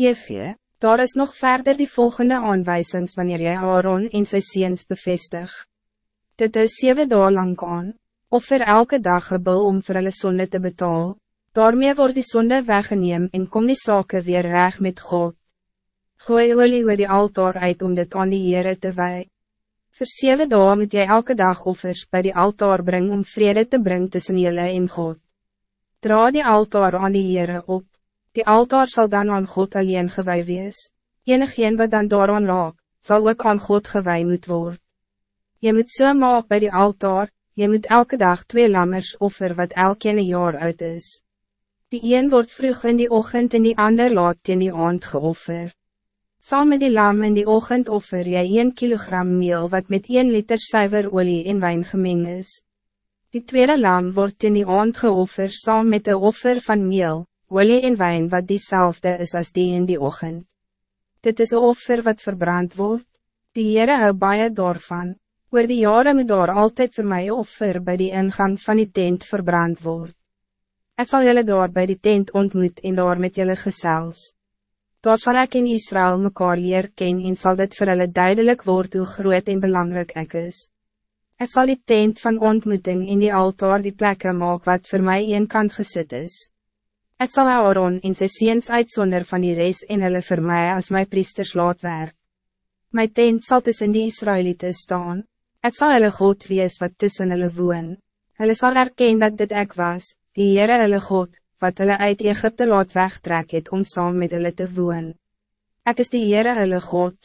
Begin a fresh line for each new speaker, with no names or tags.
Jefje, daar is nog verder die volgende aanwijzings wanneer jij Aaron in sy seens bevestig. Dit is zeven dagen lang aan, of vir elke dag een bil om vir hulle sonde te betalen. Daarmee wordt die zonde weggeneem en kom die zaken weer reg met God. Gooi olie oor die altaar uit om dit aan die Heere te wij. Voor zeven dagen moet jy elke dag offers bij die altaar brengen om vrede te brengen tussen jullie en God. Dra die altaar aan die Heere op. Die altaar zal dan aan God alleen gewij wees. Enigeen wat dan daaraan raak, zal ook aan God gewij moet worden. Je moet so maak bij die altaar, je moet elke dag twee lammers offer wat elke een jaar uit is. Die een wordt vroeg in die ochtend en die ander laat in die aand geoffer. Saam met die lam in die ochtend offer jy 1 kilogram meel wat met 1 liter suiwer olie en wijn gemeng is. Die tweede lam wordt in die aand geoffer saam met de offer van meel, olie en wijn wat diezelfde is als die in die ochtend. Dit is een offer wat verbrand wordt. Die Heere hou baie daarvan. Oor die jaren moet daar altijd voor mij offer bij die ingang van die tent verbrand worden. Ik zal jullie daar bij die tent ontmoet en daar met jullie gezels. Daar zal ik in Israël mekaar leer ken en zal dit voor jullie duidelijk worden hoe groot en belangrijk ik is. Ik zal die tent van ontmoeting in die altaar die plekken maak wat voor mij een kant gezet is. Ik zal Aaron in sy seens uitsonder van die res en hulle vir my as my priesters laat werk. My tent sal tussen die Israëlieten staan. Ik zal hulle God wees wat tussen hulle woon. Hulle sal erken dat dit ek was, die Heere hulle God, wat hulle uit Egypte laat wegtrek het om saam met hulle te woon. Ik is die Heere hulle God,